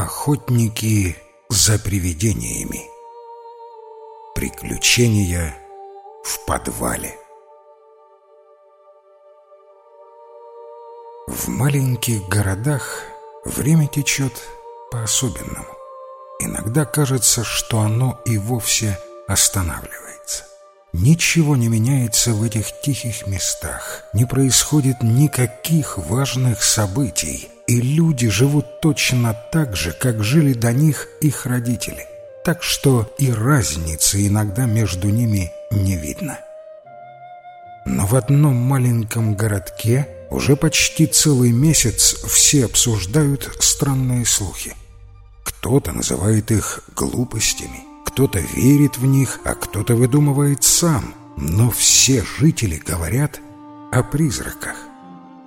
Охотники за привидениями. Приключения в подвале. В маленьких городах время течет по-особенному. Иногда кажется, что оно и вовсе останавливается. Ничего не меняется в этих тихих местах, не происходит никаких важных событий, и люди живут точно так же, как жили до них их родители, так что и разницы иногда между ними не видно. Но в одном маленьком городке уже почти целый месяц все обсуждают странные слухи. Кто-то называет их глупостями, кто-то верит в них, а кто-то выдумывает сам. Но все жители говорят о призраках.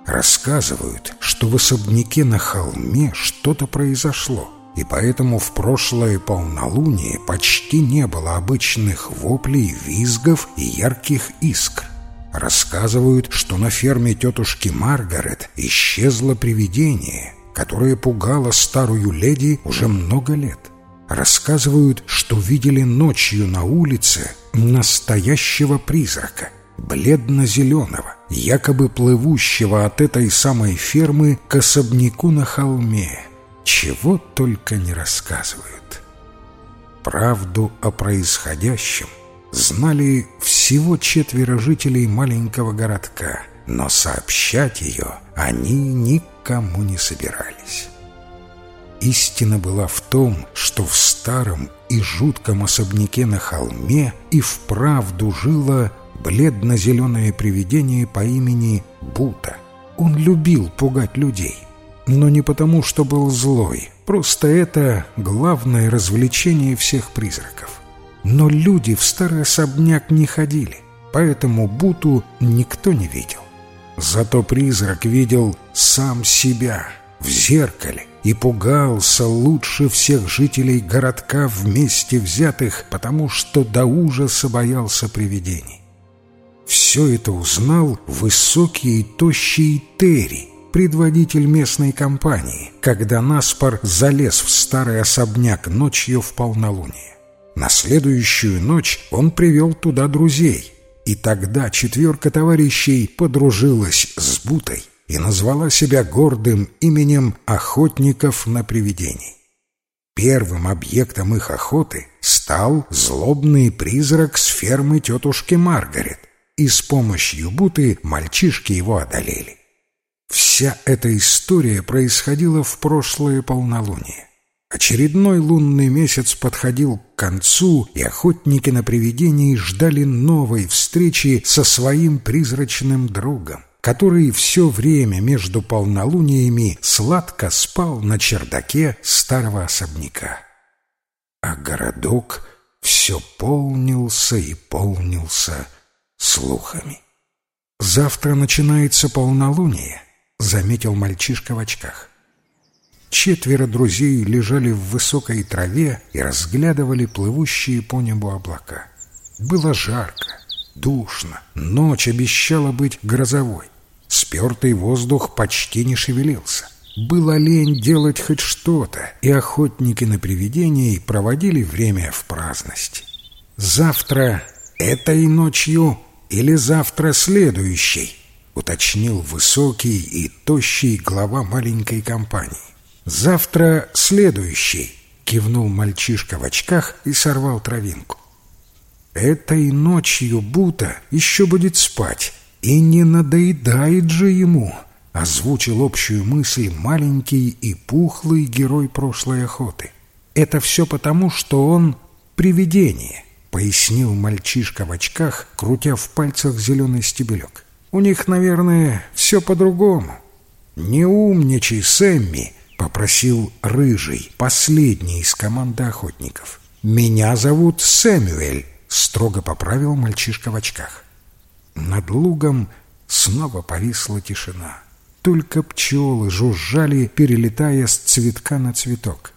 Рассказывают, что в особняке на холме что-то произошло, и поэтому в прошлое полнолуние почти не было обычных воплей, визгов и ярких искр. Рассказывают, что на ферме тетушки Маргарет исчезло привидение, которое пугало старую леди уже много лет. Рассказывают, что видели ночью на улице настоящего призрака, бледно-зеленого, якобы плывущего от этой самой фермы к особняку на холме. Чего только не рассказывают. Правду о происходящем знали всего четверо жителей маленького городка, но сообщать ее они никому не собирались. Истина была в том, что в старом и жутком особняке на холме и вправду жило бледно-зеленое привидение по имени Бута. Он любил пугать людей, но не потому, что был злой, просто это главное развлечение всех призраков. Но люди в старый особняк не ходили, поэтому Буту никто не видел. Зато призрак видел сам себя в зеркале и пугался лучше всех жителей городка вместе взятых, потому что до ужаса боялся привидений. Все это узнал высокий и тощий Терри, предводитель местной компании, когда Наспор залез в старый особняк ночью в полнолуние. На следующую ночь он привел туда друзей, и тогда четверка товарищей подружилась с Бутой и назвала себя гордым именем охотников на привидений. Первым объектом их охоты стал злобный призрак с фермы тетушки Маргарет, и с помощью Буты мальчишки его одолели. Вся эта история происходила в прошлое полнолуние. Очередной лунный месяц подходил к концу, и охотники на привидений ждали новой встречи со своим призрачным другом который все время между полнолуниями сладко спал на чердаке старого особняка. А городок все полнился и полнился слухами. «Завтра начинается полнолуние», — заметил мальчишка в очках. Четверо друзей лежали в высокой траве и разглядывали плывущие по небу облака. Было жарко, душно, ночь обещала быть грозовой. Спертый воздух почти не шевелился. Было лень делать хоть что-то, и охотники на привидений проводили время в праздности. Завтра этой ночью или завтра следующей, уточнил высокий и тощий глава маленькой компании. Завтра следующий, кивнул мальчишка в очках и сорвал травинку. Этой ночью Бута еще будет спать, и не надоедает же ему, озвучил общую мысль маленький и пухлый герой прошлой охоты. Это все потому, что он привидение, пояснил мальчишка в очках, крутя в пальцах зеленый стебелек. У них, наверное, все по-другому. Не умничай, Сэмми, попросил рыжий, последний из команды охотников. Меня зовут Сэмюэль, строго поправил мальчишка в очках. Над лугом снова повисла тишина. Только пчелы жужжали, перелетая с цветка на цветок.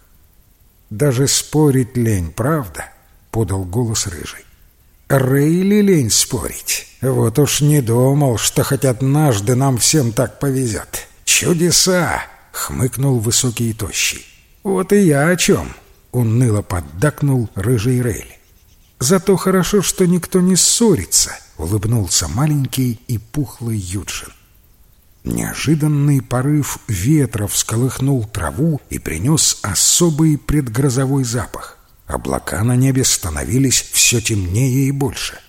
«Даже спорить лень, правда?» — подал голос рыжий. «Рейли лень спорить? Вот уж не думал, что хоть однажды нам всем так повезет. Чудеса!» — хмыкнул высокий и тощий. «Вот и я о чем!» — уныло поддакнул рыжий Рейли. «Зато хорошо, что никто не ссорится», — улыбнулся маленький и пухлый Юджин. Неожиданный порыв ветра всколыхнул траву и принес особый предгрозовой запах. Облака на небе становились все темнее и больше.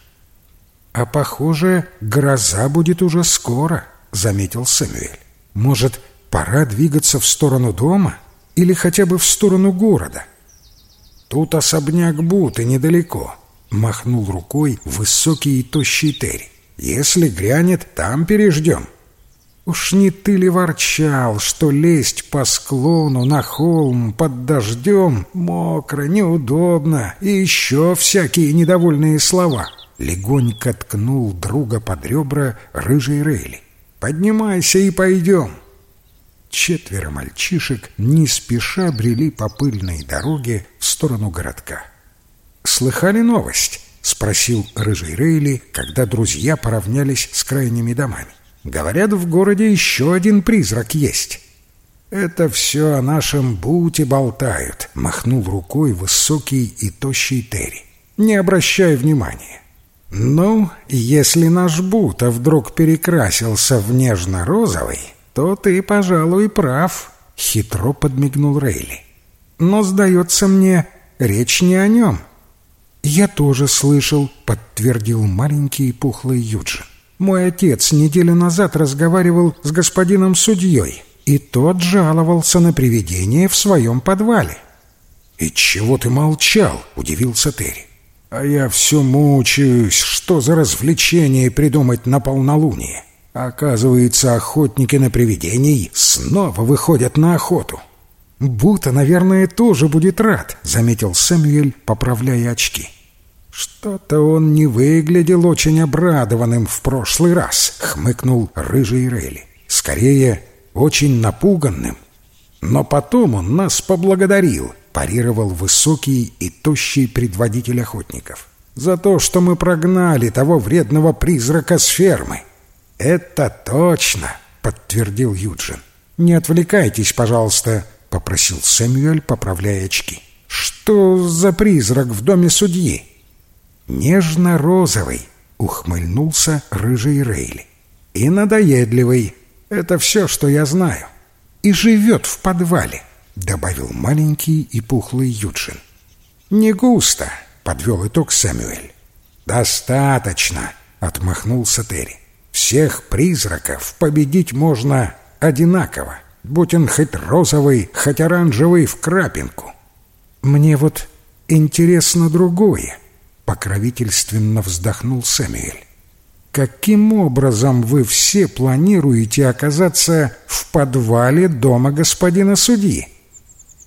«А похоже, гроза будет уже скоро», — заметил Сэмюэль. «Может, пора двигаться в сторону дома или хотя бы в сторону города?» «Тут особняк Буты недалеко», — махнул рукой высокий и тощий Терри. «Если грянет, там переждем». Уж не ты ли ворчал, что лезть по склону на холм под дождем мокро, неудобно и еще всякие недовольные слова? Легонько ткнул друга под ребра рыжей Рейли. «Поднимайся и пойдем!» Четверо мальчишек не спеша брели по пыльной дороге в сторону городка. «Слыхали новость?» — спросил рыжий Рейли, когда друзья поравнялись с крайними домами. Говорят, в городе еще один призрак есть. Это все о нашем Буте болтают, махнул рукой высокий и тощий Терри. Не обращай внимания. Ну, если наш Бута вдруг перекрасился в нежно-розовый, то ты, пожалуй, прав, хитро подмигнул Рейли. Но, сдается мне, речь не о нем. Я тоже слышал, подтвердил маленький пухлый Юджин. Мой отец неделю назад разговаривал с господином судьей, и тот жаловался на привидение в своем подвале. «И чего ты молчал?» — удивился Терри. «А я все мучаюсь, что за развлечение придумать на полнолуние. Оказывается, охотники на привидений снова выходят на охоту». «Бута, наверное, тоже будет рад», — заметил Сэмюэль, поправляя очки. «Что-то он не выглядел очень обрадованным в прошлый раз», — хмыкнул рыжий Рейли. «Скорее, очень напуганным. Но потом он нас поблагодарил», — парировал высокий и тощий предводитель охотников. «За то, что мы прогнали того вредного призрака с фермы». «Это точно», — подтвердил Юджин. «Не отвлекайтесь, пожалуйста», — попросил Сэмюэль, поправляя очки. «Что за призрак в доме судьи?» «Нежно-розовый», — ухмыльнулся рыжий Рейли. «И надоедливый. Это все, что я знаю. И живет в подвале», — добавил маленький и пухлый Юджин. «Не густо», — подвел итог Сэмюэль. «Достаточно», — отмахнулся Терри. «Всех призраков победить можно одинаково, будь он хоть розовый, хоть оранжевый в крапинку». «Мне вот интересно другое», покровительственно вздохнул Сэмюэль. Каким образом вы все планируете оказаться в подвале дома господина судьи?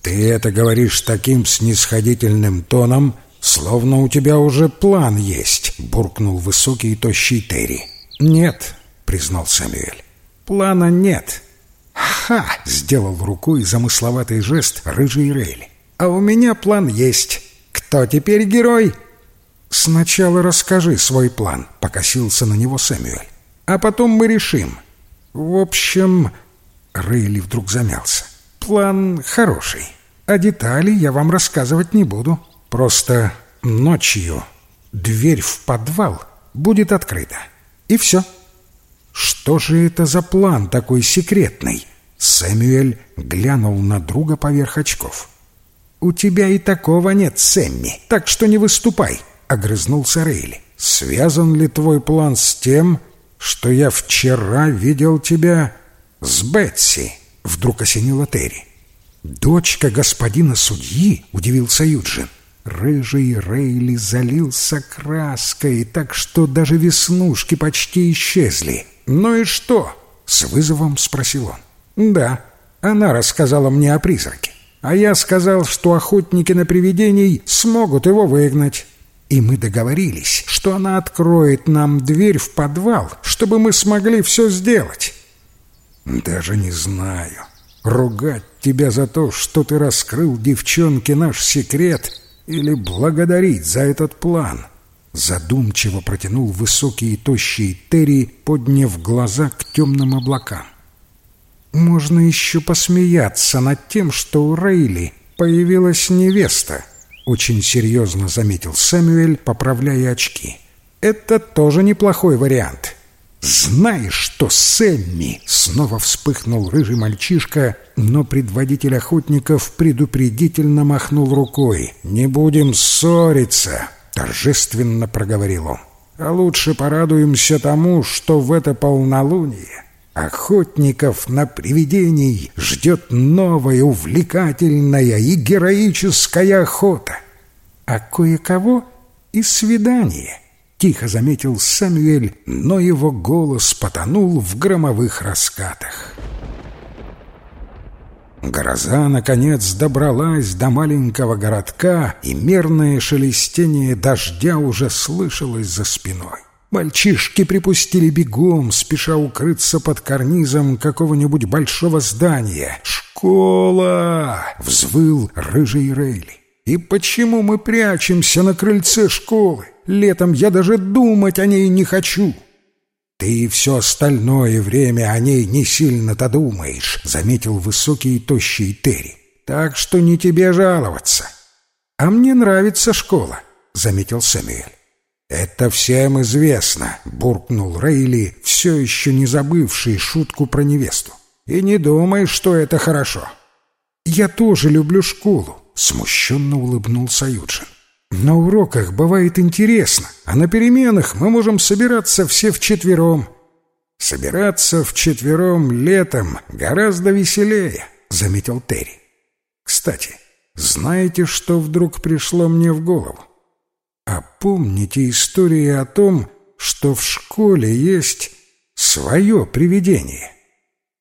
Ты это говоришь таким снисходительным тоном, словно у тебя уже план есть, буркнул высокий и тощий Терри. Нет, признал Сэмюэль. Плана нет. Ха! сделал рукой замысловатый жест рыжий Рейли. А у меня план есть. Кто теперь герой? «Сначала расскажи свой план», — покосился на него Сэмюэль. «А потом мы решим». «В общем...» — Рейли вдруг замялся. «План хороший, а детали я вам рассказывать не буду. Просто ночью дверь в подвал будет открыта. И все». «Что же это за план такой секретный?» Сэмюэль глянул на друга поверх очков. «У тебя и такого нет, Сэмми, так что не выступай огрызнулся Рейли. «Связан ли твой план с тем, что я вчера видел тебя с Бетси?» — вдруг осенила Терри. «Дочка господина судьи?» — удивился Юджин. Рыжий Рейли залился краской, так что даже веснушки почти исчезли. «Ну и что?» — с вызовом спросил он. «Да, она рассказала мне о призраке. А я сказал, что охотники на привидений смогут его выгнать. И мы договорились, что она откроет нам дверь в подвал, чтобы мы смогли все сделать. Даже не знаю, ругать тебя за то, что ты раскрыл девчонке наш секрет, или благодарить за этот план. Задумчиво протянул высокий и тощий Терри, подняв глаза к темным облакам. можно еще посмеяться над тем, что у Рейли появилась невеста, очень серьезно заметил Сэмюэль, поправляя очки. Это тоже неплохой вариант. «Знаешь что, Сэмми?» — снова вспыхнул рыжий мальчишка, но предводитель охотников предупредительно махнул рукой. «Не будем ссориться», — торжественно проговорил он. «А лучше порадуемся тому, что в это полнолуние охотников на привидений ждет новая, увлекательная и героическая охота, а кое-кого и свидание». Тихо заметил Самюэль, но его голос потонул в громовых раскатах. Гроза, наконец, добралась до маленького городка, и мерное шелестение дождя уже слышалось за спиной. Мальчишки припустили бегом, спеша укрыться под карнизом какого-нибудь большого здания. «Школа!» — взвыл рыжий Рейли. «И почему мы прячемся на крыльце школы? Летом я даже думать о ней не хочу». «Ты все остальное время о ней не сильно-то думаешь», — заметил высокий и тощий Терри. «Так что не тебе жаловаться». «А мне нравится школа», — заметил Сэмюэль. «Это всем известно», — буркнул Рейли, все еще не забывший шутку про невесту. «И не думай, что это хорошо». «Я тоже люблю школу», — смущенно улыбнулся Юджин. На уроках бывает интересно, а на переменах мы можем собираться все вчетвером. Собираться вчетвером летом гораздо веселее, заметил Терри. Кстати, знаете, что вдруг пришло мне в голову? А помните истории о том, что в школе есть свое привидение?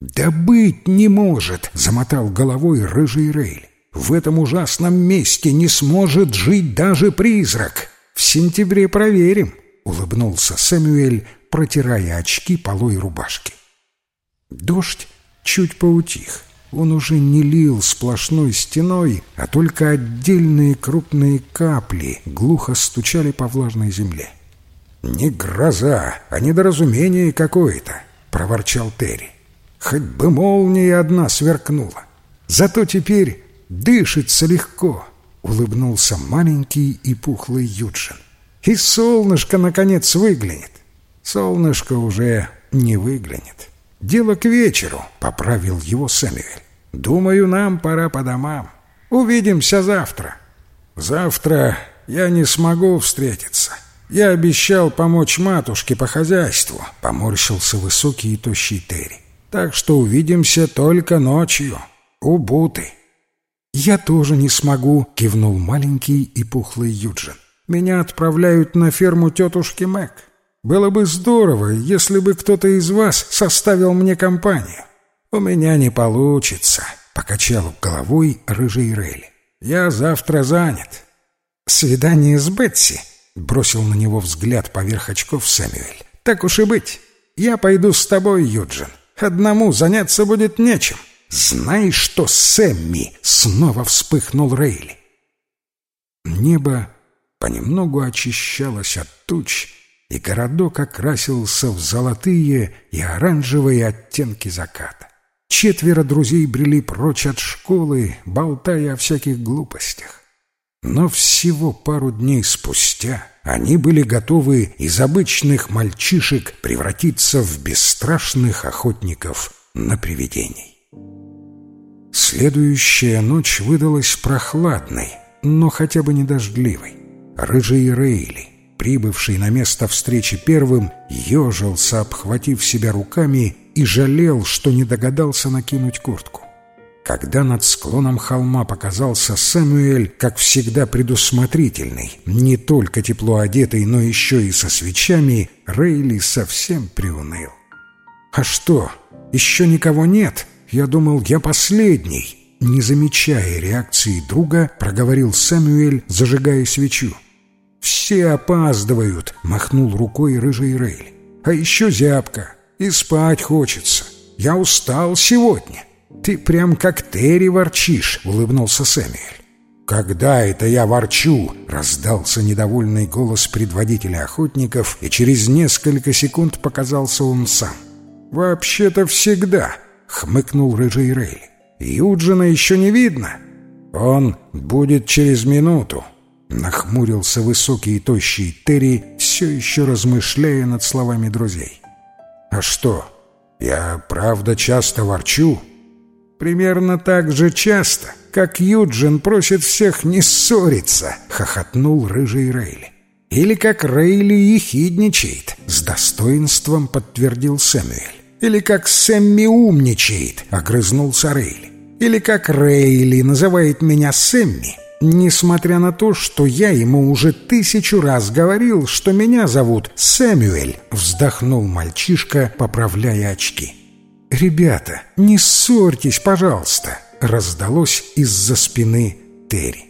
«Да быть не может!» — замотал головой рыжий Рейль. В этом ужасном месте не сможет жить даже призрак. В сентябре проверим, — улыбнулся Сэмюэль, протирая очки полой рубашки. Дождь чуть поутих. Он уже не лил сплошной стеной, а только отдельные крупные капли глухо стучали по влажной земле. «Не гроза, а недоразумение какое-то», — проворчал Терри. «Хоть бы молния одна сверкнула. Зато теперь дышится легко», — улыбнулся маленький и пухлый Юджин. «И солнышко, наконец, выглянет». «Солнышко уже не выглянет. Дело к вечеру», — поправил его Сэмюэль. «Думаю, нам пора по домам. Увидимся завтра». «Завтра я не смогу встретиться. Я обещал помочь матушке по хозяйству», — поморщился высокий и тощий Терри. «Так что увидимся только ночью. У Буты». «Я тоже не смогу», — кивнул маленький и пухлый Юджин. «Меня отправляют на ферму тетушки Мэг. Было бы здорово, если бы кто-то из вас составил мне компанию». «У меня не получится», — покачал головой рыжий Рейли. «Я завтра занят». «Свидание с Бетси», — бросил на него взгляд поверх очков Сэмюэль. «Так уж и быть. Я пойду с тобой, Юджин. Одному заняться будет нечем». «Знаешь что, Сэмми?» — снова вспыхнул Рейли. Небо понемногу очищалось от туч, и городок окрасился в золотые и оранжевые оттенки заката. Четверо друзей брели прочь от школы, болтая о всяких глупостях. Но всего пару дней спустя они были готовы из обычных мальчишек превратиться в бесстрашных охотников на привидений. Следующая ночь выдалась прохладной, но хотя бы не дождливой. Рыжий Рейли, прибывший на место встречи первым, ежился, обхватив себя руками, и жалел, что не догадался накинуть куртку. Когда над склоном холма показался Сэмюэль, как всегда предусмотрительный, не только тепло одетый, но еще и со свечами, Рейли совсем приуныл. «А что, еще никого нет?» Я думал, я последний. Не замечая реакции друга, проговорил Сэмюэль, зажигая свечу. «Все опаздывают», — махнул рукой рыжий Рейль. «А еще зябко, и спать хочется. Я устал сегодня». «Ты прям как Терри ворчишь», — улыбнулся Сэмюэль. «Когда это я ворчу?» — раздался недовольный голос предводителя охотников, и через несколько секунд показался он сам. «Вообще-то всегда», хмыкнул рыжий Рейли. «Юджина еще не видно. Он будет через минуту». Нахмурился высокий и тощий Терри, все еще размышляя над словами друзей. «А что, я правда часто ворчу?» «Примерно так же часто, как Юджин просит всех не ссориться», — хохотнул рыжий Рейли. «Или как Рейли ехидничает», — с достоинством подтвердил Сэмюэль. «Или как Сэмми умничает», — огрызнулся Рейли. «Или как Рейли называет меня Сэмми, Несмотря на то, что я ему уже тысячу раз говорил, что меня зовут Сэмюэль, вздохнул мальчишка, поправляя очки. «Ребята, не ссорьтесь, пожалуйста», — раздалось из-за спины Терри.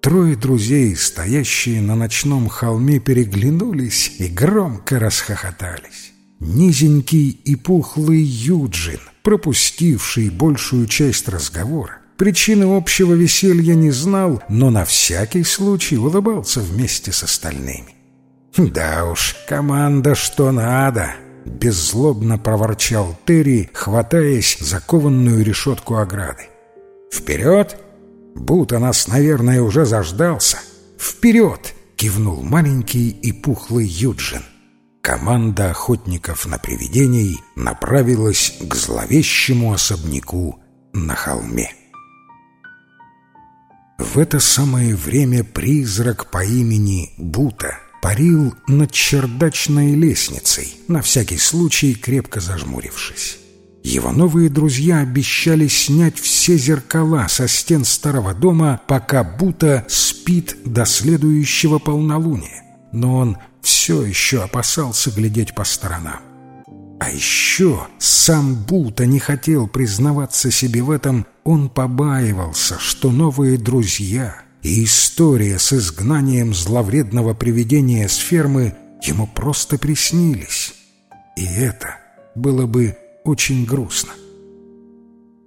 Трое друзей, стоящие на ночном холме, переглянулись и громко расхохотались. Низенький и пухлый Юджин, пропустивший большую часть разговора, Причины общего веселья не знал, но на всякий случай улыбался вместе с остальными. «Да уж, команда что надо!» — беззлобно проворчал Терри, хватаясь за кованную решетку ограды. «Вперед!» Будто нас, наверное, уже заждался. «Вперед!» — кивнул маленький и пухлый Юджин. Команда охотников на привидений направилась к зловещему особняку на холме. В это самое время призрак по имени Бута парил над чердачной лестницей, на всякий случай крепко зажмурившись. Его новые друзья обещали снять все зеркала со стен старого дома, пока Бута спит до следующего полнолуния. Но он все еще опасался глядеть по сторонам. А еще сам Бута не хотел признаваться себе в этом, он побаивался, что новые друзья и история с изгнанием зловредного привидения с фермы ему просто приснились. И это было бы очень грустно.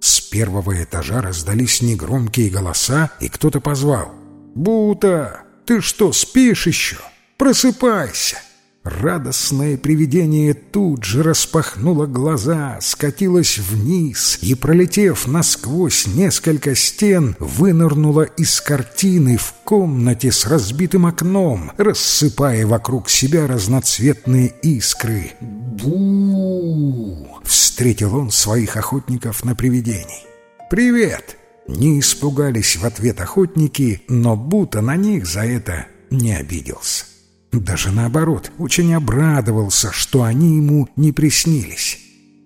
С первого этажа раздались негромкие голоса, и кто-то позвал. «Бута, ты что, спишь еще? Просыпайся!» Радостное привидение тут же распахнуло глаза, скатилось вниз и, пролетев насквозь несколько стен, вынырнуло из картины в комнате с разбитым окном, рассыпая вокруг себя разноцветные искры. бу встретил он своих охотников на привидений. «Привет!» Не испугались в ответ охотники, но Бута на них за это не обиделся. Даже наоборот, очень обрадовался, что они ему не приснились.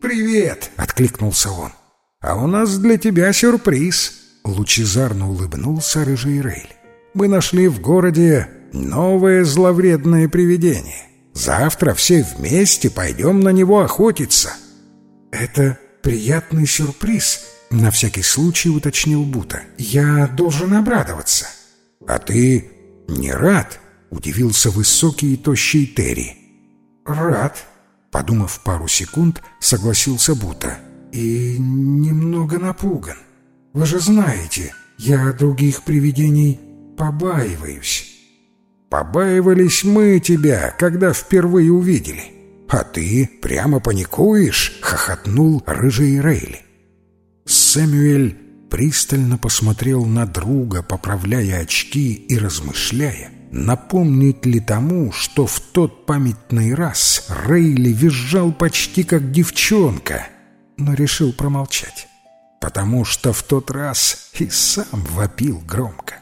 «Привет!» — откликнулся он. «А у нас для тебя сюрприз!» Лучезарно улыбнулся рыжий Рейль. «Мы нашли в городе новое зловредное привидение. Завтра все вместе пойдем на него охотиться». «Это приятный сюрприз», — на всякий случай уточнил Бута. «Я должен обрадоваться». «А ты не рад?» — удивился высокий и тощий Терри. «Рад», — подумав пару секунд, согласился Бута. «И немного напуган. Вы же знаете, я других привидений побаиваюсь». «Побаивались мы тебя, когда впервые увидели. А ты прямо паникуешь?» — хохотнул рыжий Рейли. Сэмюэль пристально посмотрел на друга, поправляя очки и размышляя, Напомнить ли тому, что в тот памятный раз Рейли визжал почти как девчонка, но решил промолчать, потому что в тот раз и сам вопил громко.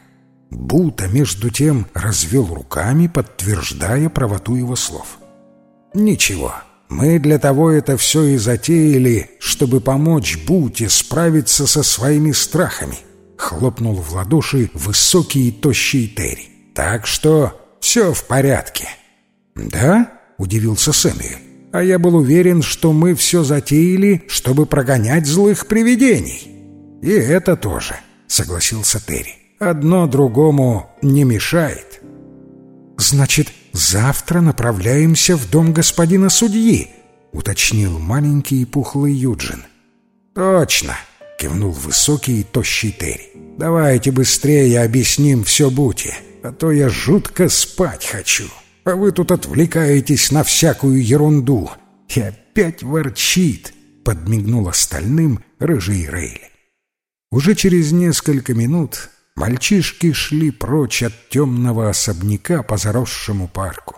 Бута, между тем, развел руками, подтверждая правоту его слов. «Ничего, мы для того это все и затеяли, чтобы помочь Буте справиться со своими страхами», — хлопнул в ладоши высокий и тощий Терри. Так что все в порядке». «Да?» — удивился Сэмюэль. «А я был уверен, что мы все затеяли, чтобы прогонять злых привидений». «И это тоже», — согласился Терри. «Одно другому не мешает». «Значит, завтра направляемся в дом господина судьи», — уточнил маленький и пухлый Юджин. «Точно», — кивнул высокий и тощий Терри. «Давайте быстрее объясним все Буте а то я жутко спать хочу. А вы тут отвлекаетесь на всякую ерунду. И опять ворчит. подмигнул остальным рыжий Рейли. Уже через несколько минут мальчишки шли прочь от темного особняка по заросшему парку.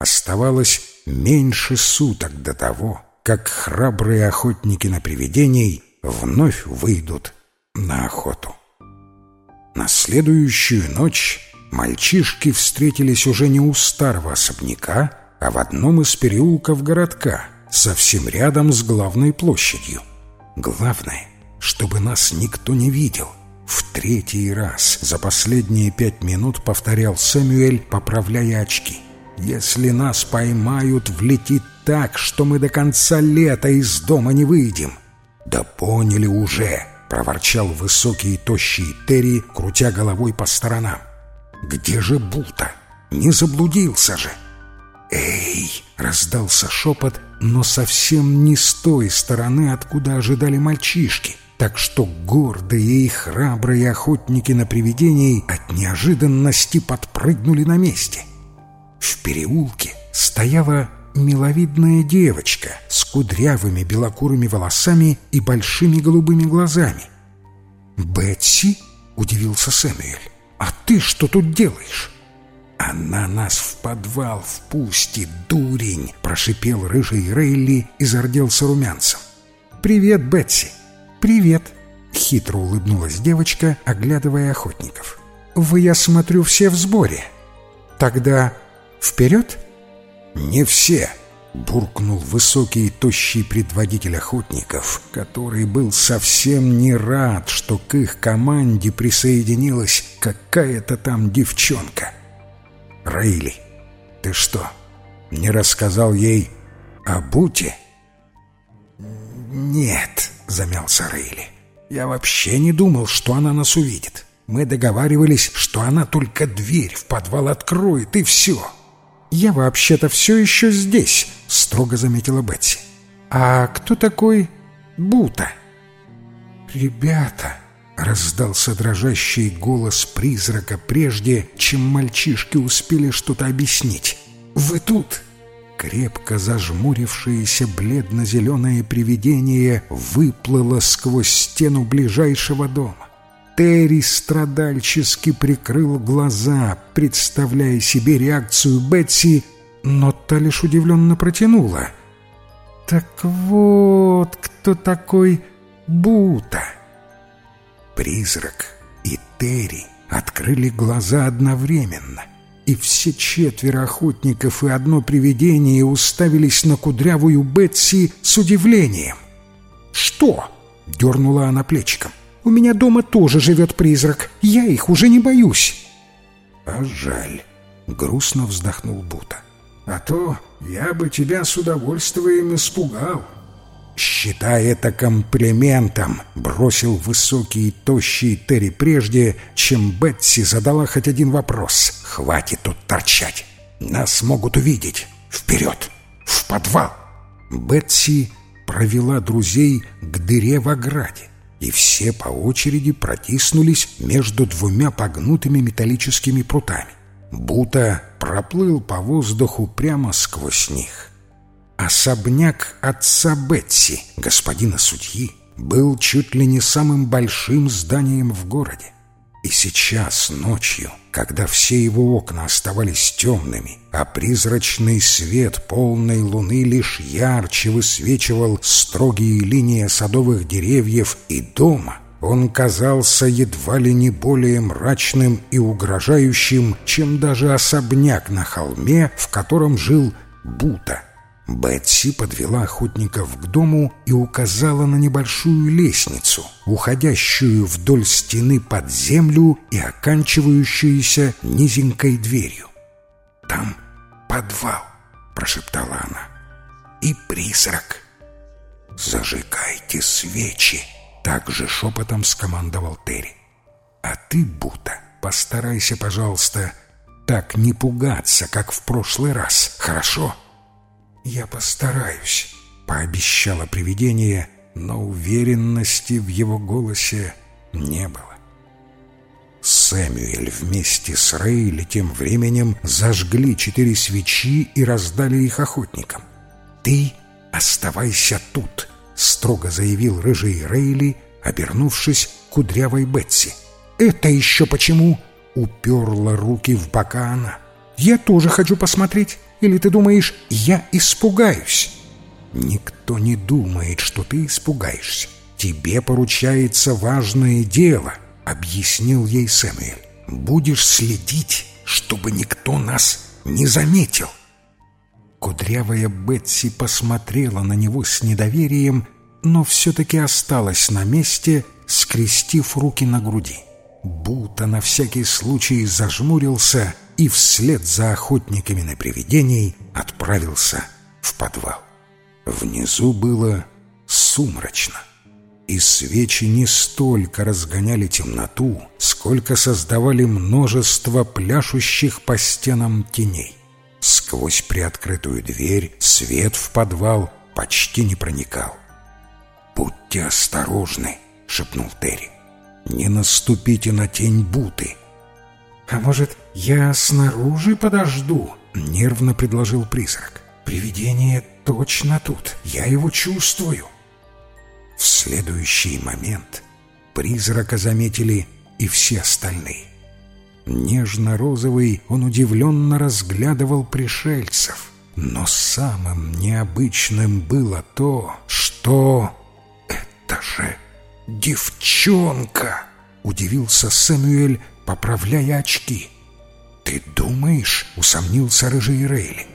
Оставалось меньше суток до того, как храбрые охотники на привидений вновь выйдут на охоту. На следующую ночь мальчишки встретились уже не у старого особняка, а в одном из переулков городка, совсем рядом с главной площадью. Главное, чтобы нас никто не видел. В третий раз за последние пять минут повторял Сэмюэль, поправляя очки. «Если нас поймают, влетит так, что мы до конца лета из дома не выйдем». «Да поняли уже!» — проворчал высокий и тощий Терри, крутя головой по сторонам. «Где же Бута? Не заблудился же!» «Эй!» — раздался шепот, но совсем не с той стороны, откуда ожидали мальчишки, так что гордые и храбрые охотники на привидений от неожиданности подпрыгнули на месте. В переулке стояла миловидная девочка с кудрявыми белокурыми волосами и большими голубыми глазами. «Бетси?» — удивился Сэмюэль. «А ты что тут делаешь?» «Она нас в подвал впустит, дурень!» — прошипел рыжий Рейли и зарделся румянцем. «Привет, Бетси!» «Привет!» — хитро улыбнулась девочка, оглядывая охотников. «Вы, я смотрю, все в сборе. Тогда вперед?» «Не все!» — буркнул высокий и тощий предводитель охотников, который был совсем не рад, что к их команде присоединилась какая-то там девчонка. «Рейли, ты что, не рассказал ей о Буте?» «Нет», — замялся Рейли, — «я вообще не думал, что она нас увидит. Мы договаривались, что она только дверь в подвал откроет, и все». «Я вообще-то все еще здесь», — строго заметила Бетси. «А кто такой Бута?» «Ребята», — раздался дрожащий голос призрака прежде, чем мальчишки успели что-то объяснить. «Вы тут?» Крепко зажмурившееся бледно-зеленое привидение выплыло сквозь стену ближайшего дома. Терри страдальчески прикрыл глаза, представляя себе реакцию Бетси, но та лишь удивленно протянула. «Так вот, кто такой Бута?» Призрак и Терри открыли глаза одновременно, и все четверо охотников и одно привидение уставились на кудрявую Бетси с удивлением. «Что?» — дернула она плечиком. У меня дома тоже живет призрак. Я их уже не боюсь». «А жаль», — грустно вздохнул Бута. «А то я бы тебя с удовольствием испугал». «Считай это комплиментом», — бросил высокий и тощий Терри прежде, чем Бетси задала хоть один вопрос. «Хватит тут торчать. Нас могут увидеть. Вперед! В подвал!» Бетси провела друзей к дыре в ограде и все по очереди протиснулись между двумя погнутыми металлическими прутами. Бута проплыл по воздуху прямо сквозь них. Особняк отца Бетси, господина судьи, был чуть ли не самым большим зданием в городе. И сейчас, ночью, когда все его окна оставались темными, а призрачный свет полной луны лишь ярче высвечивал строгие линии садовых деревьев и дома, он казался едва ли не более мрачным и угрожающим, чем даже особняк на холме, в котором жил Бута — Бетси подвела охотников к дому и указала на небольшую лестницу, уходящую вдоль стены под землю и оканчивающуюся низенькой дверью. «Там подвал», — прошептала она, — «и призрак». «Зажигайте свечи», — также шепотом скомандовал Терри. «А ты, Бута, постарайся, пожалуйста, так не пугаться, как в прошлый раз, хорошо?» «Я постараюсь», — пообещало привидение, но уверенности в его голосе не было. Сэмюэль вместе с Рейли тем временем зажгли четыре свечи и раздали их охотникам. «Ты оставайся тут», — строго заявил рыжий Рейли, обернувшись к кудрявой Бетси. «Это еще почему?» — уперла руки в бока она. «Я тоже хочу посмотреть. Или ты думаешь, я испугаюсь?» «Никто не думает, что ты испугаешься. Тебе поручается важное дело», — объяснил ей Сэмюэль. «Будешь следить, чтобы никто нас не заметил». Кудрявая Бетси посмотрела на него с недоверием, но все-таки осталась на месте, скрестив руки на груди. Будто на всякий случай зажмурился и вслед за охотниками на привидений отправился в подвал. Внизу было сумрачно, и свечи не столько разгоняли темноту, сколько создавали множество пляшущих по стенам теней. Сквозь приоткрытую дверь свет в подвал почти не проникал. «Будьте осторожны», — шепнул Терри. «Не наступите на тень Буты». «А может, я снаружи подожду?» — нервно предложил призрак. «Привидение точно тут. Я его чувствую». В следующий момент призрака заметили и все остальные. Нежно-розовый он удивленно разглядывал пришельцев. Но самым необычным было то, что... «Это же девчонка!» — удивился Сэмюэль, поправляя очки. «Ты думаешь?» — усомнился рыжий Рейли.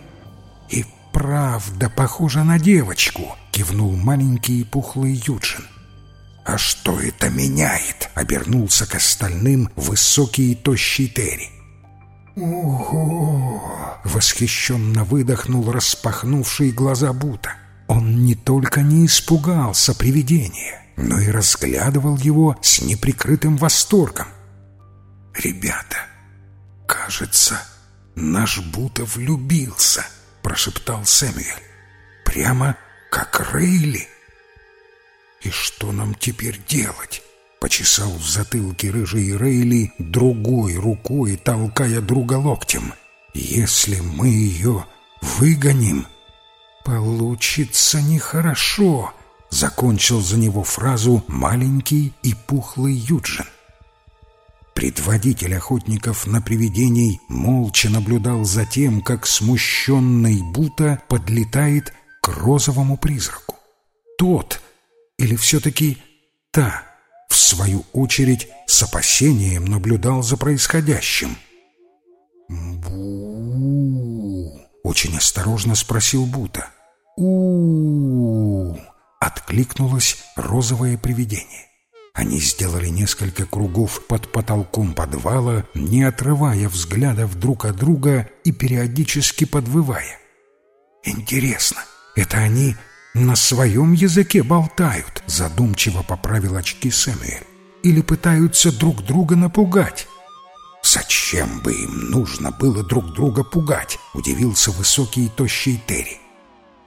«И правда похожа на девочку!» — кивнул маленький и пухлый Юджин. «А что это меняет?» — обернулся к остальным высокий и тощий Терри. «Ого!» — восхищенно выдохнул распахнувший глаза Бута. Он не только не испугался привидения, но и разглядывал его с неприкрытым восторгом. «Ребята, кажется, наш Бута влюбился», — прошептал Сэмюэль. «Прямо как Рейли». «И что нам теперь делать?» Почесал в затылке рыжий Рейли другой рукой, толкая друга локтем. «Если мы ее выгоним, получится нехорошо», — закончил за него фразу маленький и пухлый Юджин. Предводитель охотников на привидений молча наблюдал за тем, как смущенный Бута подлетает к розовому призраку. Тот или все-таки та, в свою очередь, с опасением наблюдал за происходящим? «Бу!» — очень осторожно спросил Бута. у откликнулось розовое привидение. Они сделали несколько кругов под потолком подвала, не отрывая взглядов друг от друга и периодически подвывая. «Интересно, это они на своем языке болтают, задумчиво поправил очки Сэмюэль. Или пытаются друг друга напугать. Зачем бы им нужно было друг друга пугать? Удивился высокий и тощий Терри.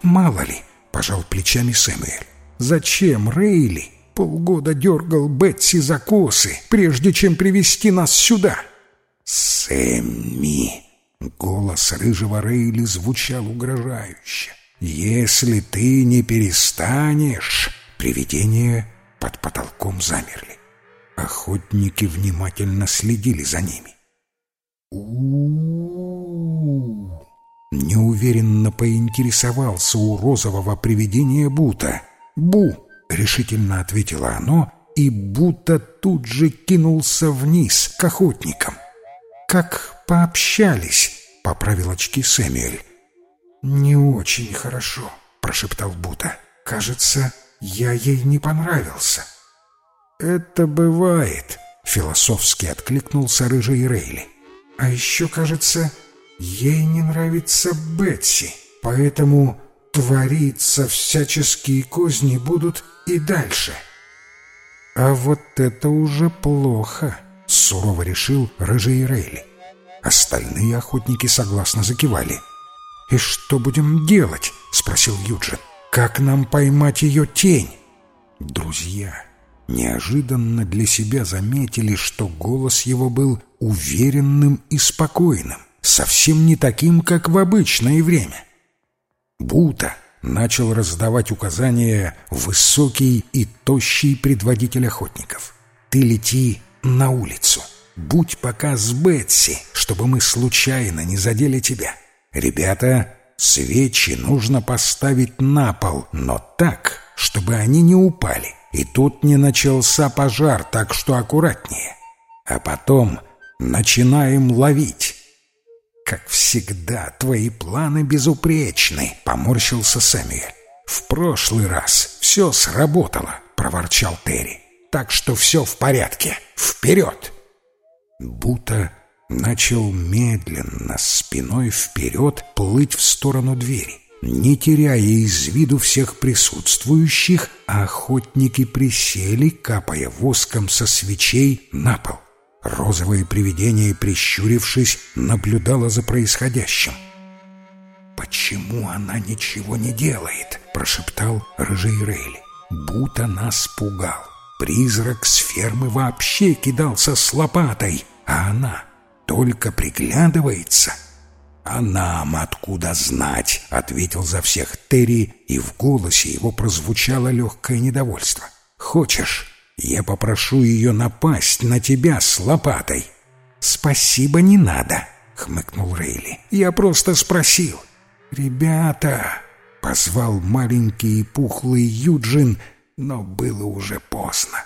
Мало ли, пожал плечами Сэмюэль. Зачем Рейли полгода дергал Бетси за косы, прежде чем привести нас сюда? Сэмми! Голос рыжего Рейли звучал угрожающе. Если ты не перестанешь, привидения под потолком замерли. Охотники внимательно следили за ними. у Неуверенно поинтересовался у розового привидения Бута. «Бу!» — решительно ответило оно, и Бута тут же кинулся вниз к охотникам. «Как пообщались!» — поправил очки Сэмюэль. «Не очень хорошо», — прошептал Бута. «Кажется, я ей не понравился». «Это бывает», — философски откликнулся рыжий Рейли. «А еще, кажется, ей не нравится Бетси, поэтому твориться всяческие козни будут и дальше». «А вот это уже плохо», — сурово решил рыжий Рейли. Остальные охотники согласно закивали. «И что будем делать?» — спросил Юджин. «Как нам поймать ее тень?» Друзья неожиданно для себя заметили, что голос его был уверенным и спокойным, совсем не таким, как в обычное время. Бута начал раздавать указания высокий и тощий предводитель охотников. «Ты лети на улицу. Будь пока с Бетси, чтобы мы случайно не задели тебя. Ребята, свечи нужно поставить на пол, но так, чтобы они не упали. И тут не начался пожар, так что аккуратнее. А потом начинаем ловить. «Как всегда, твои планы безупречны», — поморщился Сэмюэль. «В прошлый раз все сработало», — проворчал Терри. «Так что все в порядке. Вперед!» Бута начал медленно, спиной вперед, плыть в сторону двери. Не теряя из виду всех присутствующих, охотники присели, капая воском со свечей на пол. Розовое привидение, прищурившись, наблюдало за происходящим. «Почему она ничего не делает?» — прошептал рыжий Рейли. «Будто нас пугал. Призрак с фермы вообще кидался с лопатой, а она только приглядывается». «А нам откуда знать?» — ответил за всех Терри, и в голосе его прозвучало легкое недовольство. «Хочешь, я попрошу ее напасть на тебя с лопатой. Спасибо, не надо, хмыкнул Рейли. Я просто спросил. Ребята, позвал маленький и пухлый Юджин, но было уже поздно.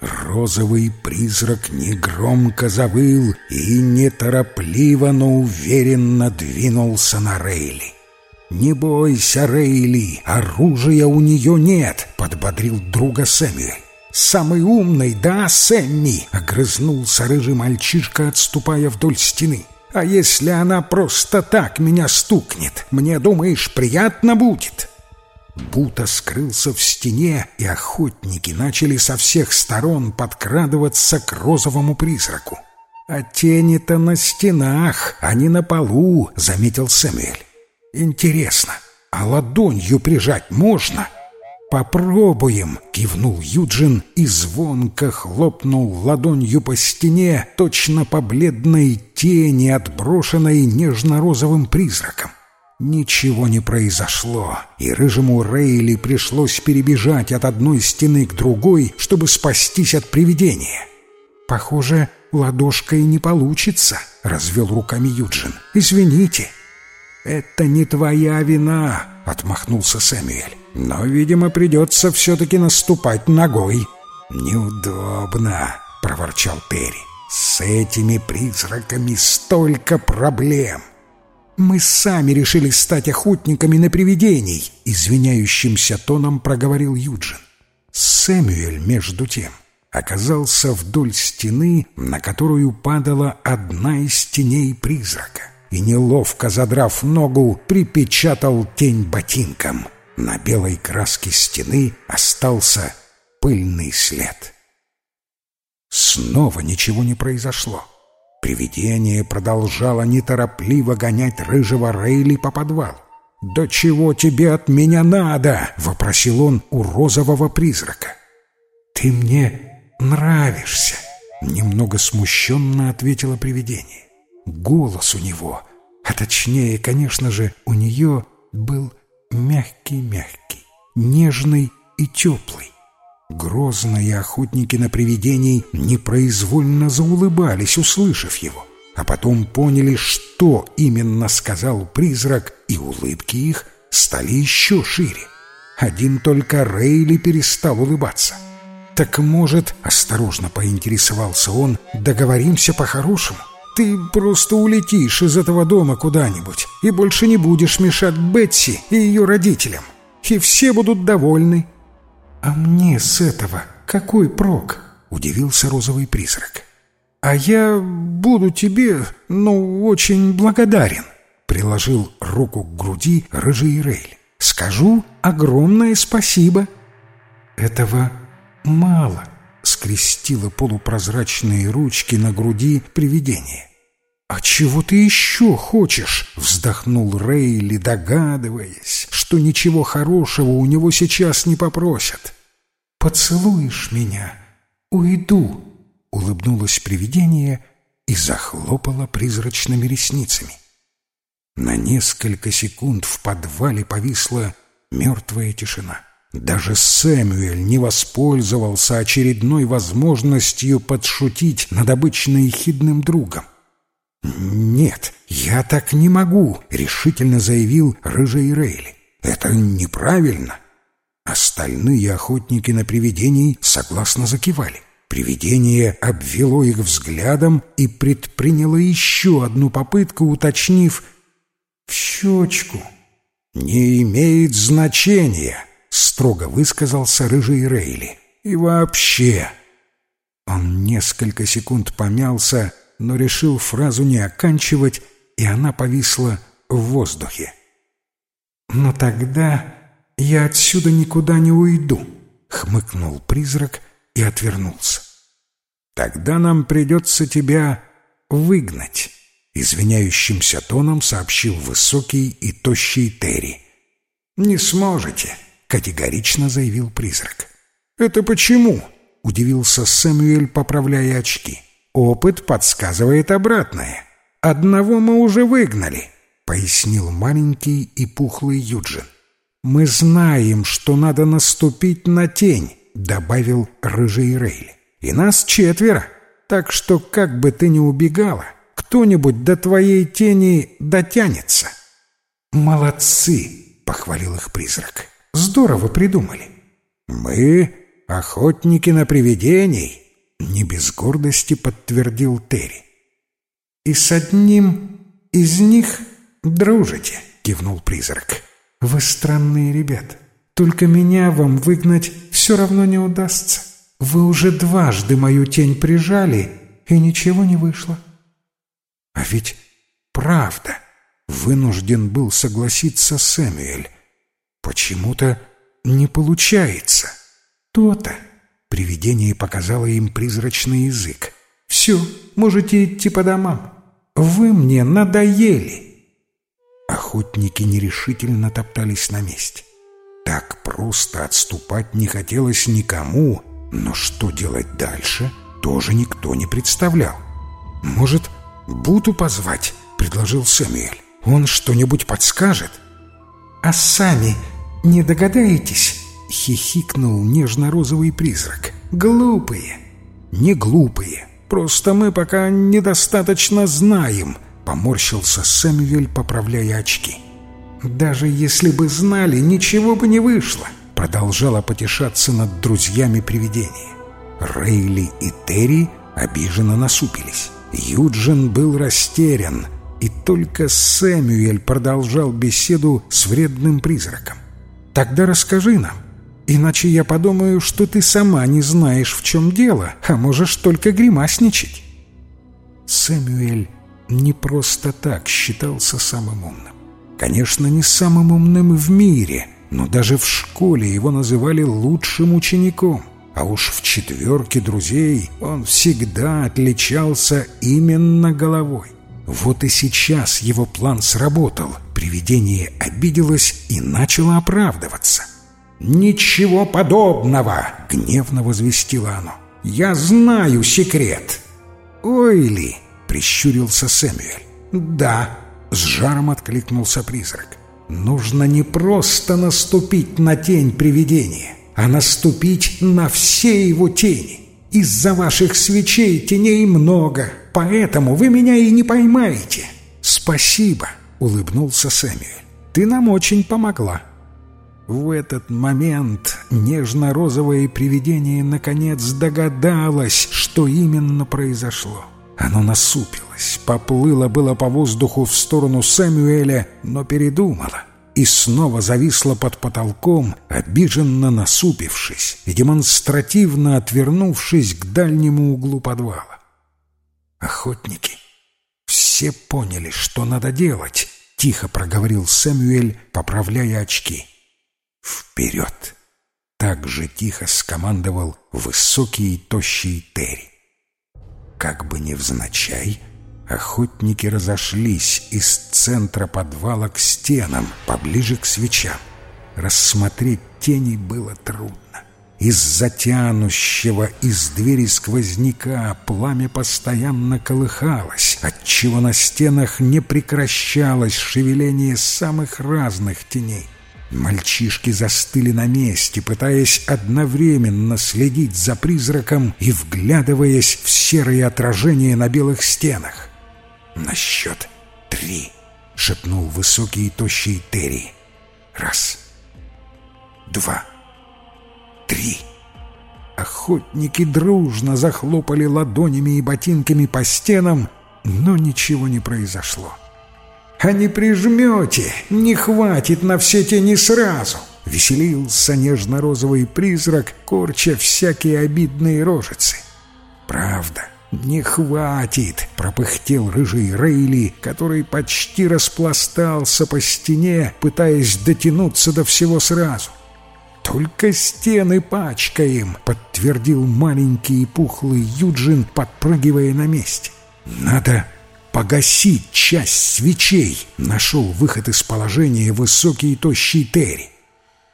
Розовый призрак негромко завыл и неторопливо, но уверенно двинулся на Рейли. «Не бойся, Рейли, оружия у нее нет», — подбодрил друга Сэмюэль. «Самый умный, да, Сэмми?» — огрызнулся рыжий мальчишка, отступая вдоль стены. «А если она просто так меня стукнет, мне, думаешь, приятно будет?» Бута скрылся в стене, и охотники начали со всех сторон подкрадываться к розовому призраку. «А тени-то на стенах, а не на полу», — заметил Сэмюэль. «Интересно, а ладонью прижать можно?» «Попробуем!» — кивнул Юджин и звонко хлопнул ладонью по стене, точно по бледной тени, отброшенной нежно-розовым призраком. Ничего не произошло, и рыжему Рейли пришлось перебежать от одной стены к другой, чтобы спастись от привидения. «Похоже, ладошкой не получится», — развел руками Юджин. «Извините». «Это не твоя вина», — отмахнулся Сэмюэль. Но, видимо, придется все-таки наступать ногой. «Неудобно», — проворчал Терри. «С этими призраками столько проблем!» «Мы сами решили стать охотниками на привидений», — извиняющимся тоном проговорил Юджин. Сэмюэль, между тем, оказался вдоль стены, на которую падала одна из теней призрака, и, неловко задрав ногу, припечатал тень ботинком — на белой краске стены остался пыльный след. Снова ничего не произошло. Привидение продолжало неторопливо гонять рыжего Рейли по подвалу. «Да чего тебе от меня надо?» — вопросил он у розового призрака. «Ты мне нравишься», — немного смущенно ответило привидение. Голос у него, а точнее, конечно же, у нее был мягкий-мягкий, нежный и теплый. Грозные охотники на привидений непроизвольно заулыбались, услышав его, а потом поняли, что именно сказал призрак, и улыбки их стали еще шире. Один только Рейли перестал улыбаться. «Так, может, — осторожно поинтересовался он, — договоримся по-хорошему?» Ты просто улетишь из этого дома куда-нибудь и больше не будешь мешать Бетси и ее родителям. И все будут довольны». «А мне с этого какой прок?» — удивился розовый призрак. «А я буду тебе, ну, очень благодарен», — приложил руку к груди рыжий Рейль. «Скажу огромное спасибо». «Этого мало», — скрестило полупрозрачные ручки на груди привидение. «А чего ты еще хочешь?» — вздохнул Рейли, догадываясь, что ничего хорошего у него сейчас не попросят. «Поцелуешь меня? Уйду!» — улыбнулось привидение и захлопало призрачными ресницами. На несколько секунд в подвале повисла мертвая тишина. Даже Сэмюэль не воспользовался очередной возможностью подшутить над обычно ехидным другом. «Нет, я так не могу», — решительно заявил Рыжий Рейли. «Это неправильно». Остальные охотники на привидений согласно закивали. Привидение обвело их взглядом и предприняло еще одну попытку, уточнив «в щечку». «Не имеет значения», — строго высказался Рыжий Рейли. «И вообще...» Он несколько секунд помялся, но решил фразу не оканчивать, и она повисла в воздухе. «Но тогда я отсюда никуда не уйду», — хмыкнул призрак и отвернулся. «Тогда нам придется тебя выгнать», — извиняющимся тоном сообщил высокий и тощий Терри. «Не сможете», — категорично заявил призрак. «Это почему?» — удивился Сэмюэль, поправляя очки. «Опыт подсказывает обратное. Одного мы уже выгнали», — пояснил маленький и пухлый Юджин. «Мы знаем, что надо наступить на тень», — добавил рыжий Рейли. «И нас четверо, так что как бы ты ни убегала, кто-нибудь до твоей тени дотянется». «Молодцы!» — похвалил их призрак. «Здорово придумали». «Мы — охотники на привидений», — не без гордости подтвердил Терри. «И с одним из них дружите», — кивнул призрак. «Вы странные ребята. Только меня вам выгнать все равно не удастся. Вы уже дважды мою тень прижали, и ничего не вышло». «А ведь правда», — вынужден был согласиться Сэмюэль. «Почему-то не получается». «То-то». Привидение показало им призрачный язык. «Все, можете идти по домам. Вы мне надоели». Охотники нерешительно топтались на месте. Так просто отступать не хотелось никому, но что делать дальше, тоже никто не представлял. «Может, Буту позвать?» — предложил Сэмюэль. «Он что-нибудь подскажет?» «А сами не догадаетесь?» — хихикнул нежно-розовый призрак. «Глупые!» «Не глупые, просто мы пока недостаточно знаем», Поморщился Сэмюэль, поправляя очки. «Даже если бы знали, ничего бы не вышло!» Продолжала потешаться над друзьями привидения. Рейли и Терри обиженно насупились. Юджин был растерян, и только Сэмюэль продолжал беседу с вредным призраком. «Тогда расскажи нам, иначе я подумаю, что ты сама не знаешь, в чем дело, а можешь только гримасничать». Сэмюэль не просто так считался самым умным. Конечно, не самым умным в мире, но даже в школе его называли лучшим учеником. А уж в четверке друзей он всегда отличался именно головой. Вот и сейчас его план сработал. Привидение обиделось и начало оправдываться. «Ничего подобного!» — гневно возвестило оно. «Я знаю секрет!» «Ой ли!» прищурился Сэмюэль. «Да», — с жаром откликнулся призрак. «Нужно не просто наступить на тень привидения, а наступить на все его тени. Из-за ваших свечей теней много, поэтому вы меня и не поймаете». «Спасибо», — улыбнулся Сэмюэль. «Ты нам очень помогла». В этот момент нежно-розовое привидение наконец догадалось, что именно произошло. Оно насупилось, поплыло было по воздуху в сторону Сэмюэля, но передумало и снова зависло под потолком, обиженно насупившись и демонстративно отвернувшись к дальнему углу подвала. Охотники все поняли, что надо делать, — тихо проговорил Сэмюэль, поправляя очки. «Вперед!» — так же тихо скомандовал высокий и тощий Терри. Как бы невзначай, охотники разошлись из центра подвала к стенам, поближе к свечам. Рассмотреть тени было трудно. Из-за тянущего из двери сквозняка пламя постоянно колыхалось, отчего на стенах не прекращалось шевеление самых разных теней. Мальчишки застыли на месте, пытаясь одновременно следить за призраком и вглядываясь в серые отражения на белых стенах. «На счет три!» — шепнул высокий и тощий Терри. «Раз, два, три!» Охотники дружно захлопали ладонями и ботинками по стенам, но ничего не произошло. «А не прижмете, не хватит на все тени сразу!» Веселился нежно-розовый призрак, корча всякие обидные рожицы. «Правда, не хватит!» — пропыхтел рыжий Рейли, который почти распластался по стене, пытаясь дотянуться до всего сразу. «Только стены пачкаем», — подтвердил маленький и пухлый Юджин, подпрыгивая на месте. «Надо погасить часть свечей», — нашел выход из положения высокий и тощий Терри.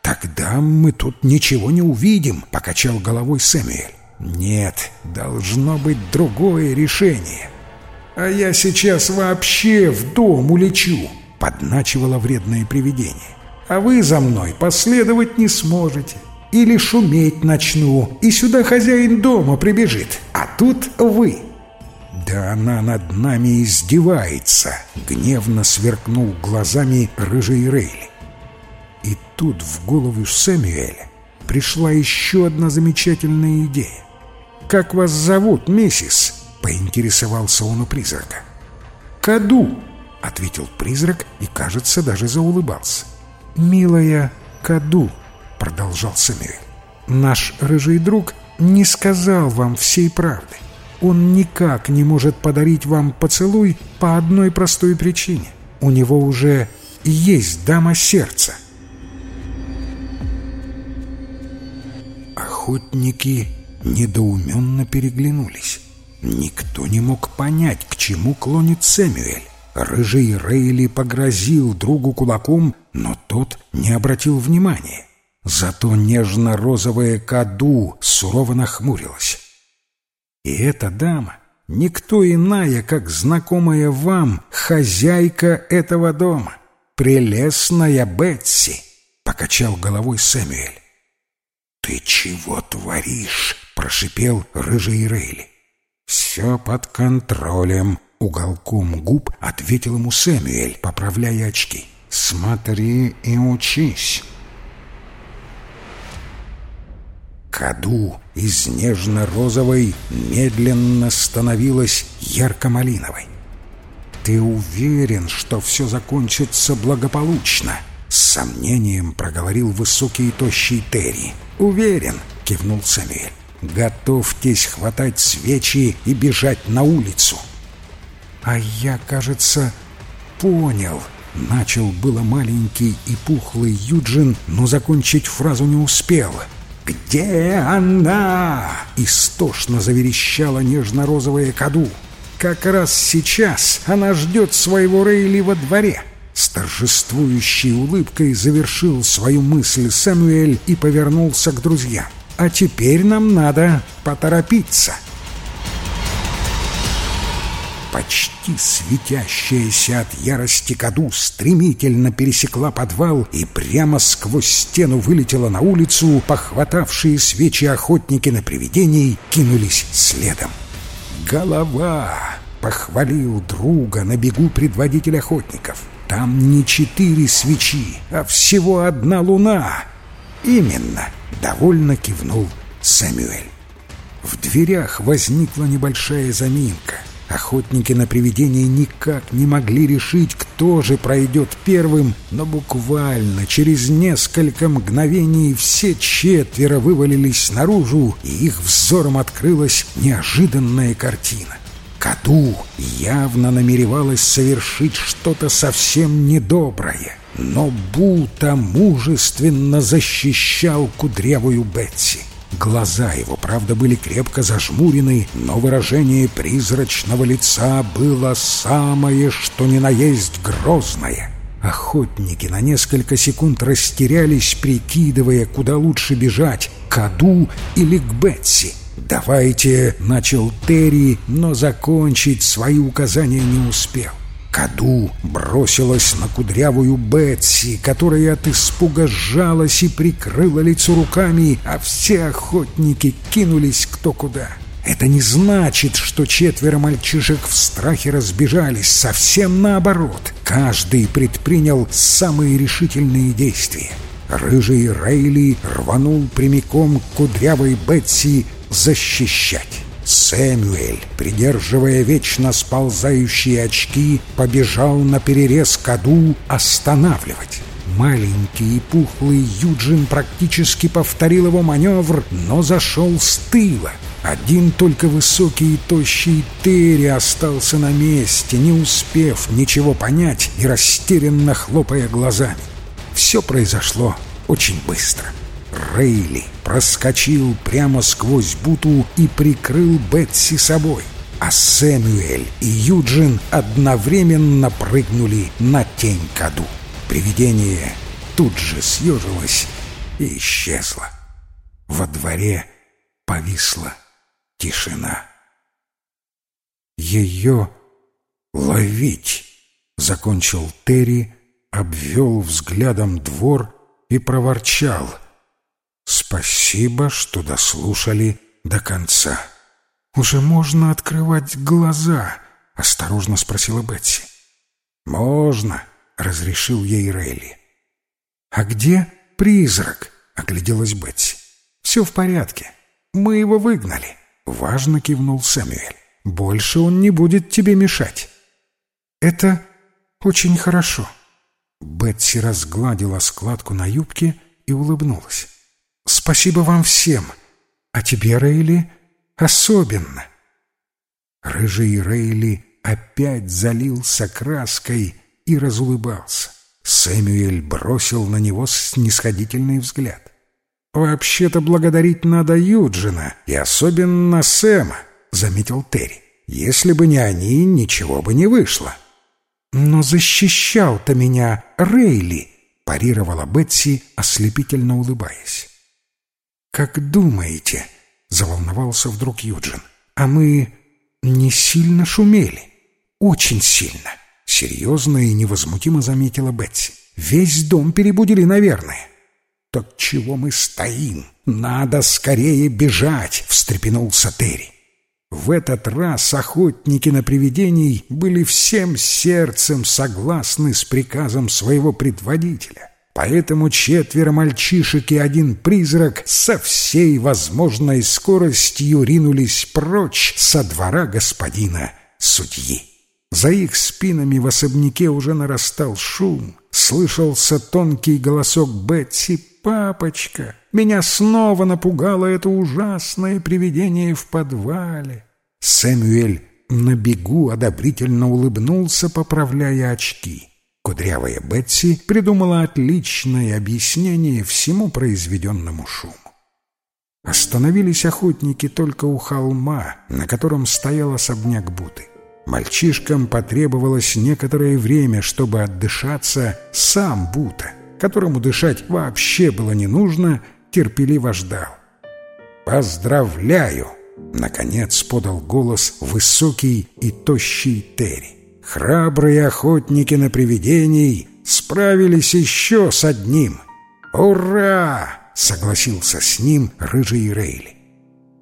«Тогда мы тут ничего не увидим», — покачал головой Сэмюэль. «Нет, должно быть другое решение». «А я сейчас вообще в дом улечу», — подначивало вредное привидение а вы за мной последовать не сможете. Или шуметь начну, и сюда хозяин дома прибежит, а тут вы». «Да она над нами издевается!» — гневно сверкнул глазами рыжий Рейли. И тут в голову Сэмюэля пришла еще одна замечательная идея. «Как вас зовут, миссис?» — поинтересовался он у призрака. «Каду!» — ответил призрак и, кажется, даже заулыбался. «Милая Каду», — продолжал Самюэль, — «наш рыжий друг не сказал вам всей правды. Он никак не может подарить вам поцелуй по одной простой причине. У него уже есть дама сердца». Охотники недоуменно переглянулись. Никто не мог понять, к чему клонит Сэмюэль. Рыжий Рейли погрозил другу кулаком, но тот не обратил внимания. Зато нежно-розовая Каду сурово нахмурилась. И эта дама никто иная, как знакомая вам хозяйка этого дома, прелестная Бетси, — покачал головой Сэмюэль. «Ты чего творишь?» — прошипел рыжий Рейли. «Все под контролем», Уголком губ ответил ему Сэмюэль, поправляя очки. «Смотри и учись». Каду из нежно-розовой медленно становилась ярко-малиновой. «Ты уверен, что все закончится благополучно?» С сомнением проговорил высокий и тощий Терри. «Уверен», — кивнул Самуэль. «Готовьтесь хватать свечи и бежать на улицу». «А я, кажется, понял», — начал было маленький и пухлый Юджин, но закончить фразу не успел. «Где она?» — истошно заверещала нежно-розовая каду. «Как раз сейчас она ждет своего Рейли во дворе». С торжествующей улыбкой завершил свою мысль Сэмюэль и повернулся к друзьям. «А теперь нам надо поторопиться». Почти светящаяся от ярости Каду стремительно пересекла подвал и прямо сквозь стену вылетела на улицу, похватавшие свечи охотники на привидений кинулись следом. «Голова!» — похвалил друга на бегу предводитель охотников. «Там не четыре свечи, а всего одна луна!» «Именно!» — довольно кивнул Сэмюэль. В дверях возникла небольшая заминка — Охотники на привидения никак не могли решить, кто же пройдет первым, но буквально через несколько мгновений все четверо вывалились наружу, и их взором открылась неожиданная картина. Каду явно намеревалась совершить что-то совсем недоброе, но Бута мужественно защищал кудрявую Бетси. Глаза его, правда, были крепко зажмурены, но выражение призрачного лица было самое, что ни на есть грозное. Охотники на несколько секунд растерялись, прикидывая, куда лучше бежать, к Аду или к Бетси. «Давайте», — начал Терри, но закончить свои указания не успел. Каду бросилась на кудрявую Бетси, которая от испуга сжалась и прикрыла лицо руками, а все охотники кинулись кто куда. Это не значит, что четверо мальчишек в страхе разбежались, совсем наоборот. Каждый предпринял самые решительные действия. Рыжий Рейли рванул прямиком к кудрявой Бетси защищать. Сэмюэль, придерживая вечно сползающие очки, побежал на перерез Каду останавливать. Маленький и пухлый Юджин практически повторил его маневр, но зашел с тыла. Один только высокий и тощий Терри остался на месте, не успев ничего понять и растерянно хлопая глазами. Все произошло очень быстро. Рейли проскочил прямо сквозь буту и прикрыл Бетси собой, а Сэмюэль и Юджин одновременно прыгнули на тень Каду. Привидение тут же съежилось и исчезло. Во дворе повисла тишина. «Ее ловить!» — закончил Терри, обвел взглядом двор и проворчал. «Спасибо, что дослушали до конца». «Уже можно открывать глаза?» — осторожно спросила Бетси. «Можно», — разрешил ей Рейли. «А где призрак?» — огляделась Бетси. «Все в порядке. Мы его выгнали». Важно кивнул Сэмюэль. «Больше он не будет тебе мешать». «Это очень хорошо». Бетси разгладила складку на юбке и улыбнулась. «Спасибо вам всем, а тебе, Рейли, особенно». Рыжий Рейли опять залился краской и разулыбался. Сэмюэль бросил на него снисходительный взгляд. «Вообще-то благодарить надо Юджина, и особенно Сэма», — заметил Терри. «Если бы не они, ничего бы не вышло». «Но защищал-то меня Рейли», — парировала Бетси, ослепительно улыбаясь. «Как думаете?» — заволновался вдруг Юджин. «А мы не сильно шумели?» «Очень сильно», — серьезно и невозмутимо заметила Бетси. «Весь дом перебудили, наверное». «Так чего мы стоим? Надо скорее бежать!» — встрепенулся Терри. В этот раз охотники на привидений были всем сердцем согласны с приказом своего предводителя. Поэтому четверо мальчишек и один призрак со всей возможной скоростью ринулись прочь со двора господина судьи. За их спинами в особняке уже нарастал шум. Слышался тонкий голосок Бетси «Папочка, меня снова напугало это ужасное привидение в подвале». Сэмюэль на бегу одобрительно улыбнулся, поправляя очки. Кудрявая Бетси придумала отличное объяснение всему произведенному шуму. Остановились охотники только у холма, на котором стоял особняк Буты. Мальчишкам потребовалось некоторое время, чтобы отдышаться сам Бута, которому дышать вообще было не нужно, терпеливо ждал. «Поздравляю!» — наконец подал голос высокий и тощий Терри. «Храбрые охотники на привидений справились еще с одним!» «Ура!» — согласился с ним рыжий Рейли.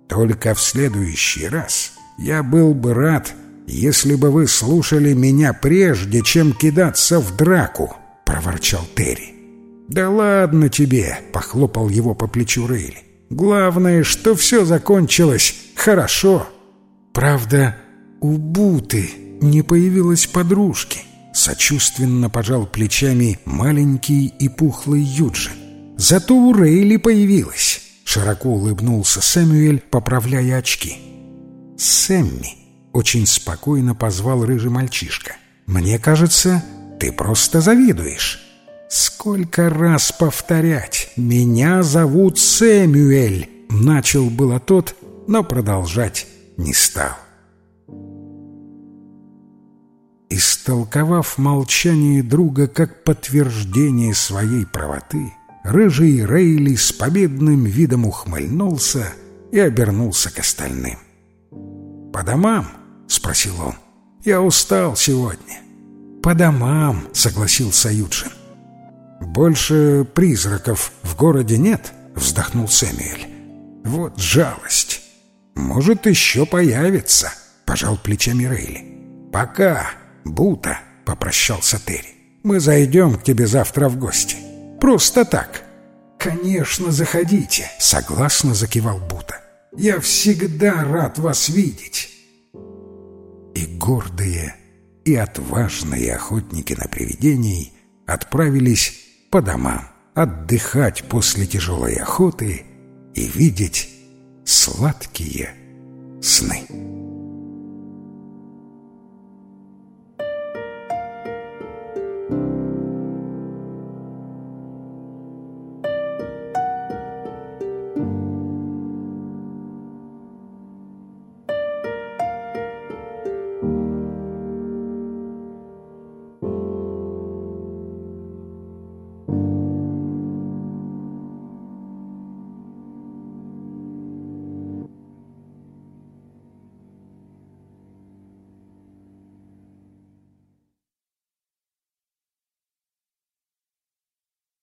«Только в следующий раз я был бы рад, если бы вы слушали меня прежде, чем кидаться в драку», — проворчал Терри. «Да ладно тебе», — похлопал его по плечу Рейли. «Главное, что все закончилось хорошо». «Правда, у Буты не появилась подружки», — сочувственно пожал плечами маленький и пухлый Юджин. «Зато у Рейли появилась», — широко улыбнулся Сэмюэль, поправляя очки. «Сэмми», — очень спокойно позвал рыжий мальчишка. «Мне кажется, ты просто завидуешь». «Сколько раз повторять? Меня зовут Сэмюэль!» Начал было тот, но продолжать не стал. Истолковав молчание друга как подтверждение своей правоты, рыжий Рейли с победным видом ухмыльнулся и обернулся к остальным. «По домам?» — спросил он. «Я устал сегодня». «По домам», — согласился Юджин. «Больше призраков в городе нет?» — вздохнул Сэмюэль. «Вот жалость. Может, еще появится», — пожал плечами Рейли. «Пока, Бута», — попрощался Терри. «Мы зайдем к тебе завтра в гости. Просто так». «Конечно, заходите», — согласно закивал Бута. «Я всегда рад вас видеть». И гордые, и отважные охотники на привидений отправились по домам отдыхать после тяжелой охоты и видеть сладкие сны.